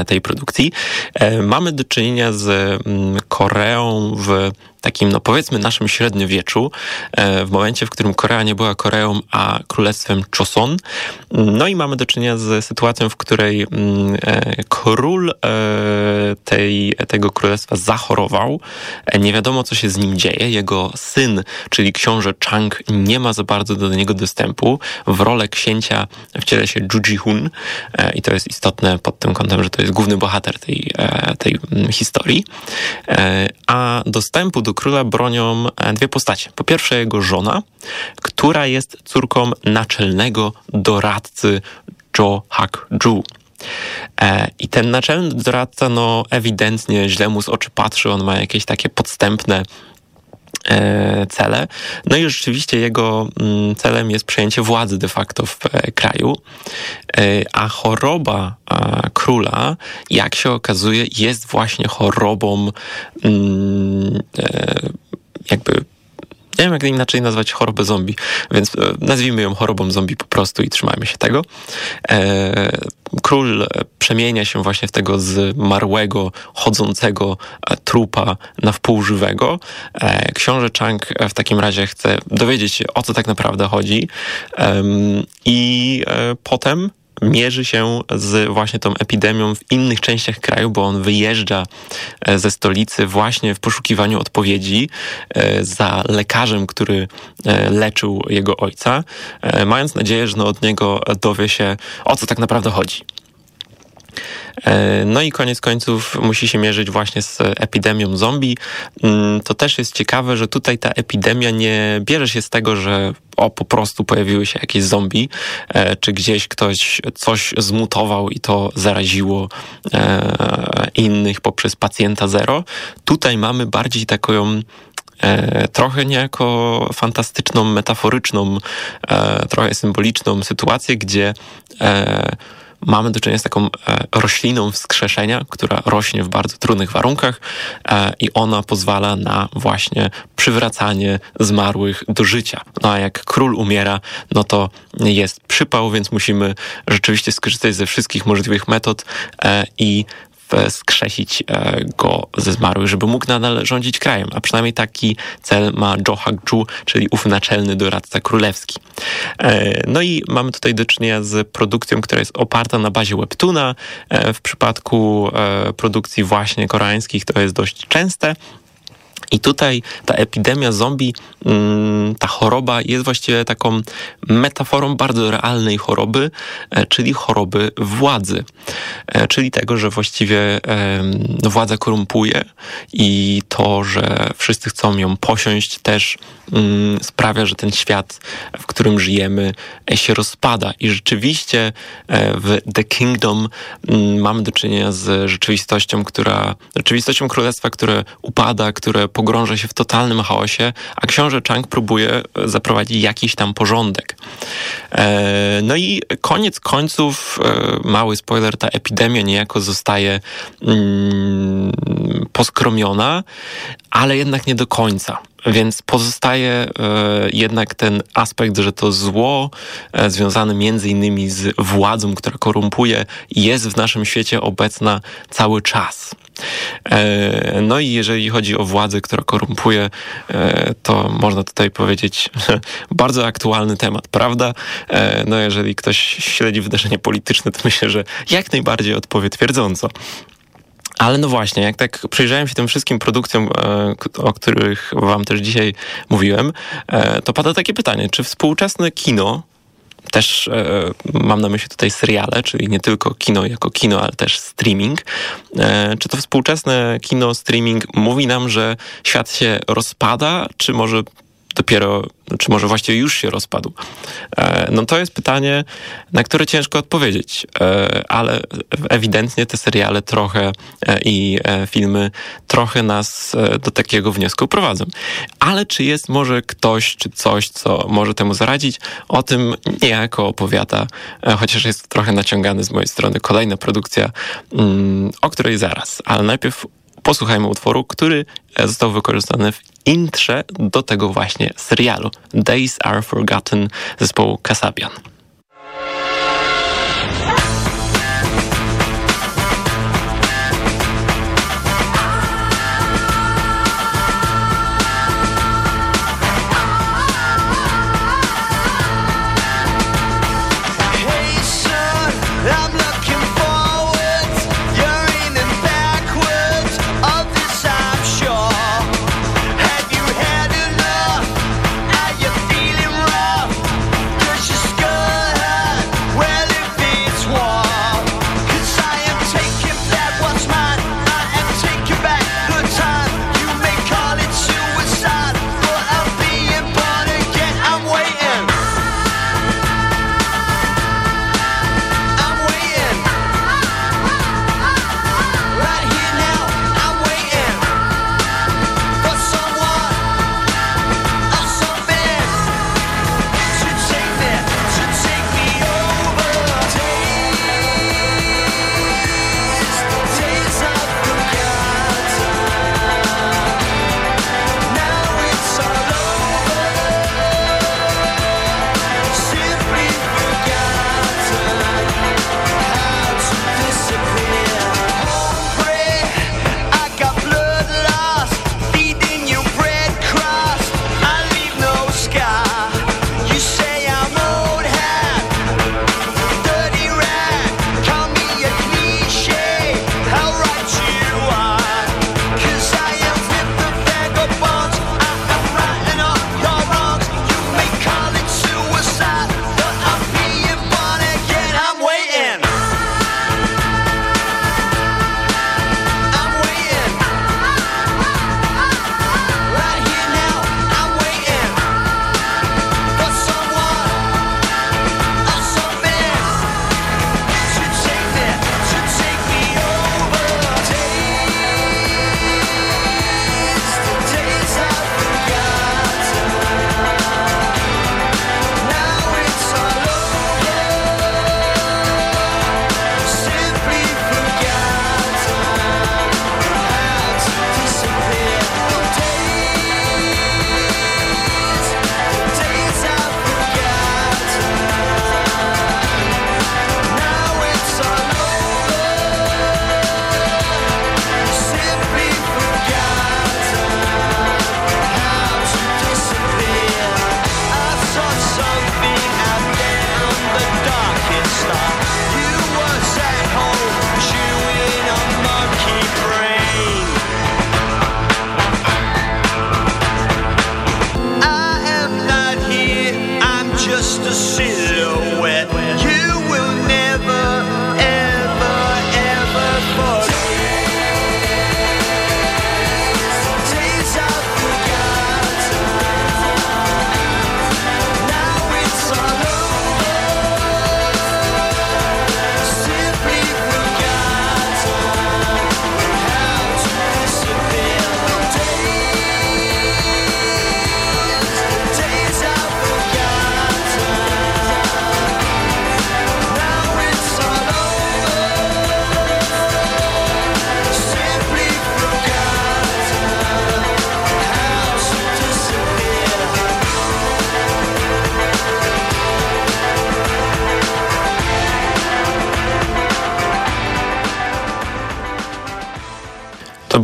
[SPEAKER 7] tej produkcji. Mamy do czynienia z mm, Koreą w takim, no powiedzmy, naszym średniowieczu, e, w momencie, w którym Korea nie była Koreą, a królestwem Choson. No i mamy do czynienia z sytuacją, w której mm, e, król e, tej, tego królestwa zachorował. Nie wiadomo, co się z nim dzieje. Jego syn, czyli książę Chang, nie ma za bardzo do niego dostępu. W rolę księcia wciela się Ju Ji-hun i to jest istotne pod tym kątem, że to jest główny bohater tej, tej mm, historii. A dostępu do króla bronią e, dwie postacie. Po pierwsze jego żona, która jest córką naczelnego doradcy Jo Hak-ju. E, I ten naczelny doradca, no ewidentnie źle mu z oczy patrzy, on ma jakieś takie podstępne cele. No i rzeczywiście jego mm, celem jest przejęcie władzy de facto w e, kraju. E, a choroba króla, jak się okazuje, jest właśnie chorobą mm, jakby nie wiem, jak inaczej nazwać chorobę zombie, więc nazwijmy ją chorobą zombie po prostu i trzymajmy się tego. Król przemienia się właśnie w tego zmarłego, chodzącego trupa na wpół żywego. E, książę Chang w takim razie chce dowiedzieć się, o co tak naprawdę chodzi i e, potem mierzy się z właśnie tą epidemią w innych częściach kraju, bo on wyjeżdża e, ze stolicy właśnie w poszukiwaniu odpowiedzi za lekarzem, który leczył jego ojca, mając nadzieję, że no od niego dowie się, o co tak naprawdę chodzi. E, no i koniec końców musi się mierzyć właśnie z epidemią zombie. Mm, to też jest ciekawe, że tutaj ta epidemia nie bierze się z tego, że o, po prostu pojawiły się jakieś zombie, e, czy gdzieś ktoś coś zmutował i to zaraziło e, innych poprzez pacjenta zero. Tutaj mamy bardziej taką trochę niejako fantastyczną, metaforyczną, trochę symboliczną sytuację, gdzie mamy do czynienia z taką e, rośliną wskrzeszenia, która rośnie w bardzo trudnych warunkach e, i ona pozwala na właśnie przywracanie zmarłych do życia. No a jak król umiera, no to jest przypał, więc musimy rzeczywiście skorzystać ze wszystkich możliwych metod e, i skrzesić e, go ze zmarłych, żeby mógł nadal rządzić krajem. A przynajmniej taki cel ma Jo Hak-ju, czyli ów naczelny doradca królewski. E, no i mamy tutaj do czynienia z produkcją, która jest oparta na bazie webtuna. E, w przypadku produkcji właśnie koreańskich to jest dość częste. I tutaj ta epidemia zombie, mm, ta choroba jest właściwie taką metaforą bardzo realnej choroby, e, czyli choroby władzy. E, czyli tego, że właściwie władza korumpuje i to, że wszyscy chcą ją posiąść też mm, sprawia, że ten świat, w którym żyjemy e, się rozpada. I rzeczywiście w The Kingdom mm, mamy do czynienia z rzeczywistością, która, rzeczywistością królestwa, które upada, które pogrąża się w totalnym chaosie, a książę Chang próbuje e, zaprowadzić jakiś tam porządek. E, no i koniec końców, e, mały spoiler, ta epidemia niejako zostaje mm, poskromiona, ale jednak nie do końca. Więc pozostaje jednak ten aspekt, że to zło związane między innymi z władzą, która korumpuje, jest w naszym świecie obecna cały czas. E, no i jeżeli chodzi o władzę, która korumpuje, e, to można tutaj powiedzieć bardzo aktualny temat, prawda? E, no jeżeli ktoś śledzi wydarzenia polityczne, to myślę, że jak najbardziej odpowie twierdząco. Ale no właśnie, jak tak przyjrzałem się tym wszystkim produkcjom, o których wam też dzisiaj mówiłem, to pada takie pytanie, czy współczesne kino też e, mam na myśli tutaj seriale, czyli nie tylko kino jako kino, ale też streaming. E, czy to współczesne kino, streaming mówi nam, że świat się rozpada, czy może dopiero, czy może właściwie już się rozpadł? E, no to jest pytanie, na które ciężko odpowiedzieć, e, ale ewidentnie te seriale trochę e, i filmy trochę nas do takiego wniosku prowadzą. Ale czy jest może ktoś, czy coś, co może temu zaradzić? O tym niejako opowiada, chociaż jest trochę naciągany z mojej strony kolejna produkcja, mm, o której zaraz. Ale najpierw posłuchajmy utworu, który został wykorzystany w intrze do tego właśnie serialu Days Are Forgotten zespołu Kasabian.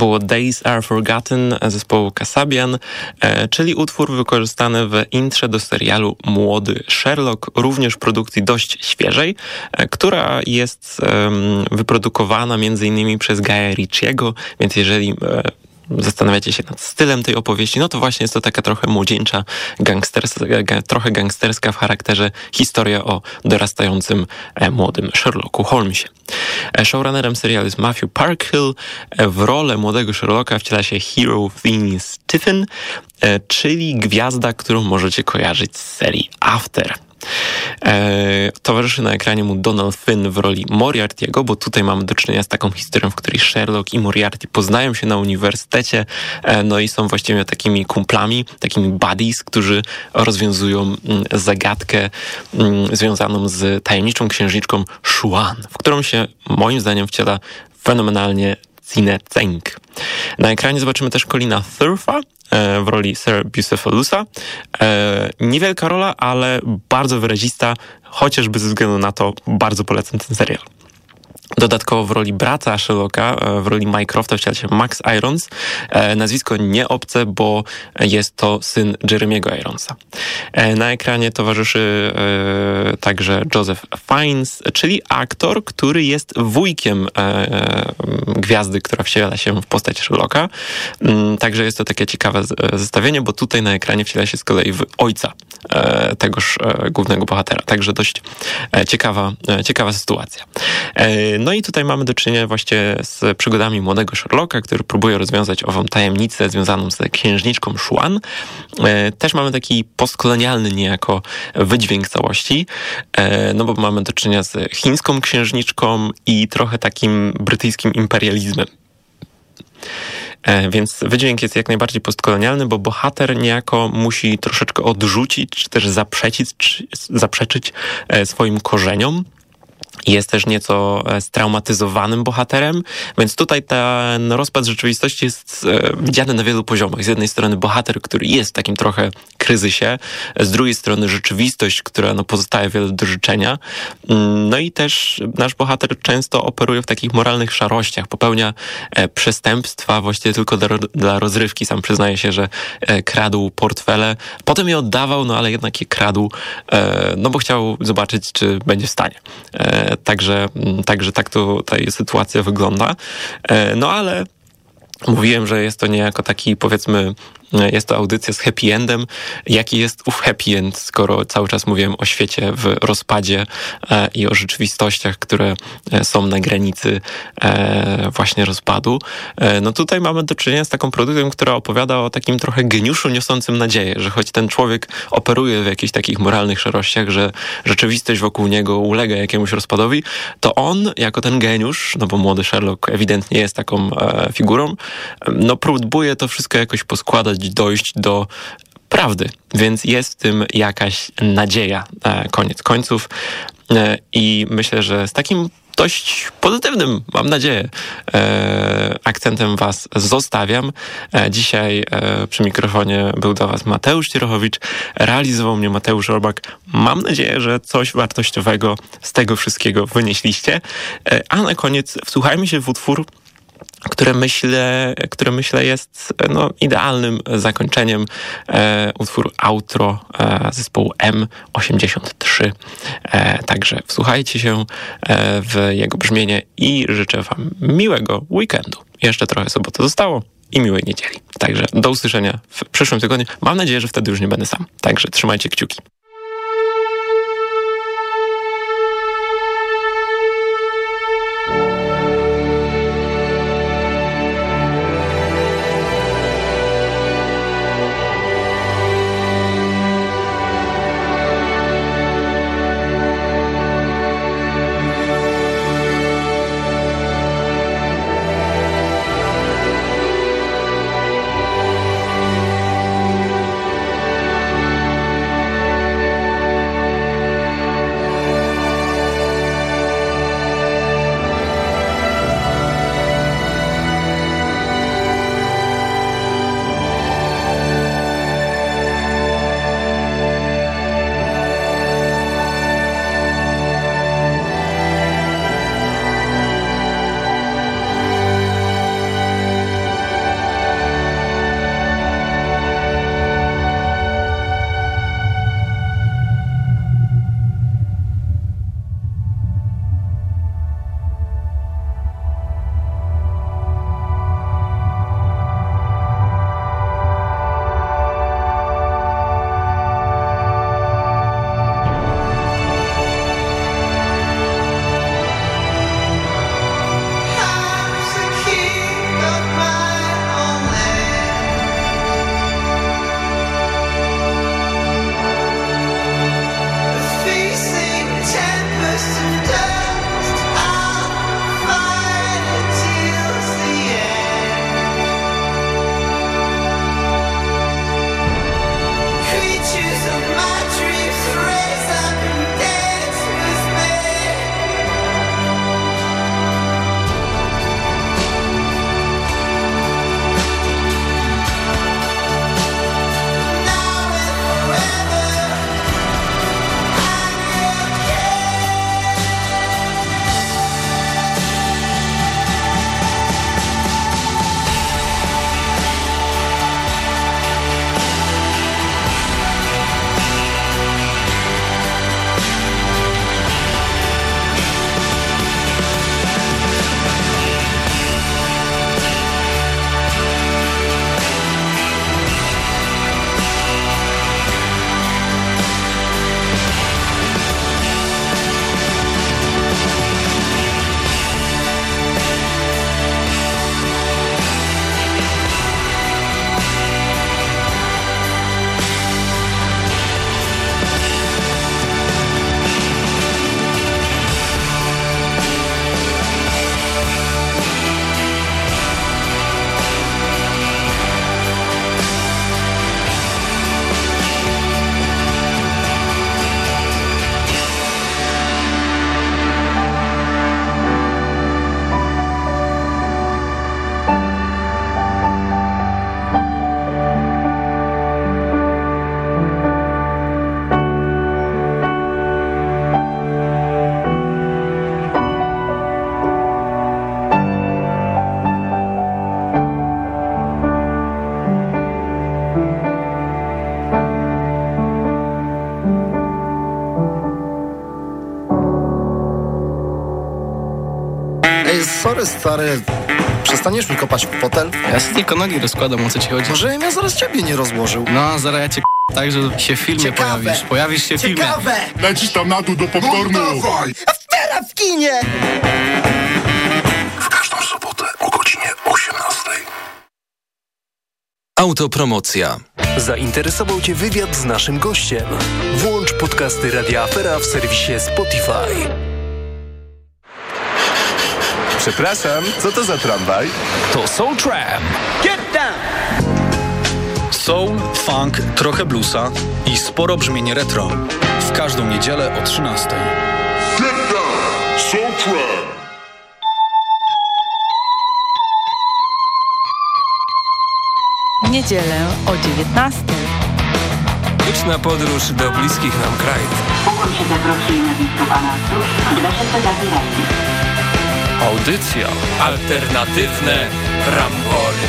[SPEAKER 7] Było Days Are Forgotten zespołu Kasabian, e, czyli utwór wykorzystany w intrze do serialu Młody Sherlock, również produkcji dość świeżej, e, która jest wyprodukowana między innymi przez Gaia Ricciego, więc jeżeli e, zastanawiacie się nad stylem tej opowieści, no to właśnie jest to taka trochę młodzieńcza, gangsterska, trochę gangsterska w charakterze historia o dorastającym młodym Sherlocku Holmesie. Showrunnerem serialu jest Matthew Parkhill. W rolę młodego Sherlocka wciela się Hero Vinnie Stephen, czyli gwiazda, którą możecie kojarzyć z serii After. E, towarzyszy na ekranie mu Donald Finn w roli Moriarty'ego, bo tutaj mamy do czynienia z taką historią, w której Sherlock i Moriarty poznają się na uniwersytecie, e, no i są właściwie takimi kumplami, takimi buddies, którzy rozwiązują mm, zagadkę mm, związaną z tajemniczą księżniczką Shuan, w którą się moim zdaniem wciela fenomenalnie Cine Zeng. Na ekranie zobaczymy też Colina Thurfa, E, w roli Sir Bucephalusa. E, niewielka rola, ale bardzo wyrazista, chociażby ze względu na to bardzo polecam ten serial. Dodatkowo w roli brata Sherlocka, e, w roli Mycrofta wciela się Max Irons. E, nazwisko nie obce, bo jest to syn Jeremiego Ironsa. E, na ekranie towarzyszy także Joseph Fiennes, czyli aktor, który jest wujkiem gwiazdy, która wciela się w postać Sherlocka. Mm, także jest to takie ciekawe zestawienie, bo tutaj na ekranie wciela się z kolei w ojca tegoż głównego bohatera. Także dość ciekawa, ciekawa sytuacja. No i tutaj mamy do czynienia właśnie z przygodami młodego Sherlocka, który próbuje rozwiązać ową tajemnicę związaną z księżniczką Shuan. E, też mamy taki postkolonialny niejako wydźwięk całości, e, no bo mamy do czynienia z chińską księżniczką i trochę takim brytyjskim imperializmem. E, więc wydźwięk jest jak najbardziej postkolonialny, bo bohater niejako musi troszeczkę odrzucić, czy też zaprzeczyć, czy zaprzeczyć swoim korzeniom jest też nieco e, straumatyzowanym bohaterem, więc tutaj ten rozpad rzeczywistości jest e, widziany na wielu poziomach. Z jednej strony bohater, który jest w takim trochę kryzysie, z drugiej strony rzeczywistość, która no, pozostaje wiele do życzenia. Mm, no i też nasz bohater często operuje w takich moralnych szarościach, popełnia e, przestępstwa właściwie tylko dla, dla rozrywki. Sam przyznaje się, że kradł portfele, potem je oddawał, no ale jednak je kradł, no bo chciał zobaczyć, czy będzie w stanie. Także, także tak to ta sytuacja wygląda. E, no ale Mówiłem, że jest to niejako taki, powiedzmy, jest to audycja z happy endem. Jaki jest ów happy end, skoro cały czas mówiłem o świecie w rozpadzie e, i o rzeczywistościach, które e, są na granicy e, właśnie rozpadu? No tutaj mamy do czynienia z taką produkcją, która opowiada o takim trochę geniuszu niosącym nadzieję, że choć ten człowiek operuje w jakichś takich moralnych szarościach, że rzeczywistość wokół niego ulega jakiemuś rozpadowi, to on, jako ten geniusz, no bo młody Sherlock ewidentnie jest taką figurą, no próbuje to wszystko jakoś poskładać dojść do prawdy, więc jest w tym jakaś nadzieja, e, koniec końców. E, I myślę, że z takim dość pozytywnym, mam nadzieję, e, akcentem Was zostawiam. Dzisiaj przy mikrofonie był do Was Mateusz Cierochowicz, realizował mnie Mateusz Orbak. Mam nadzieję, że coś wartościowego z tego wszystkiego wynieśliście. A na koniec wsłuchajmy się w utwór, które myślę, które myślę jest no, idealnym zakończeniem e, utwór outro e, zespołu M83. E, także wsłuchajcie się e, w jego brzmienie i życzę Wam miłego weekendu. Jeszcze trochę soboty zostało i miłej niedzieli. Także do usłyszenia w przyszłym tygodniu. Mam nadzieję, że wtedy już nie będę sam. Także trzymajcie kciuki.
[SPEAKER 4] Stary. Przestaniesz mi kopać w fotel?
[SPEAKER 5] Ja sobie tylko nogi rozkładam, o co ci chodzi.
[SPEAKER 4] Może ja zaraz ciebie nie rozłożył.
[SPEAKER 5] No, zaraz ja cię tak, że się w filmie
[SPEAKER 10] Ciekawe.
[SPEAKER 5] pojawisz. Pojawisz się w filmie.
[SPEAKER 10] Ciekawe!
[SPEAKER 6] Lecisz tam na dół do popcornu.
[SPEAKER 9] dawaj!
[SPEAKER 10] Teraz w kinie!
[SPEAKER 6] W każdą sobotę o godzinie 18.
[SPEAKER 2] Autopromocja.
[SPEAKER 11] Zainteresował Cię wywiad z naszym gościem? Włącz podcasty Radia Afera w serwisie Spotify.
[SPEAKER 3] Przepraszam, co to za tramwaj?
[SPEAKER 11] To Soul Tram.
[SPEAKER 10] Get down!
[SPEAKER 12] Soul, funk, trochę bluesa i sporo brzmienie retro. W każdą niedzielę o 13.
[SPEAKER 6] Get down! Soul Tram!
[SPEAKER 13] Niedzielę o 19.
[SPEAKER 2] Liczna podróż do bliskich nam krajów.
[SPEAKER 14] Pokój się zaprosili na anonsów, gdyż to zabierajcie.
[SPEAKER 2] Audycja. Alternatywne rambory.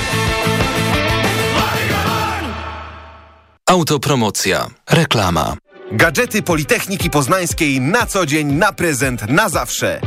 [SPEAKER 2] Autopromocja. Reklama.
[SPEAKER 3] Gadżety Politechniki Poznańskiej na co dzień, na prezent, na zawsze.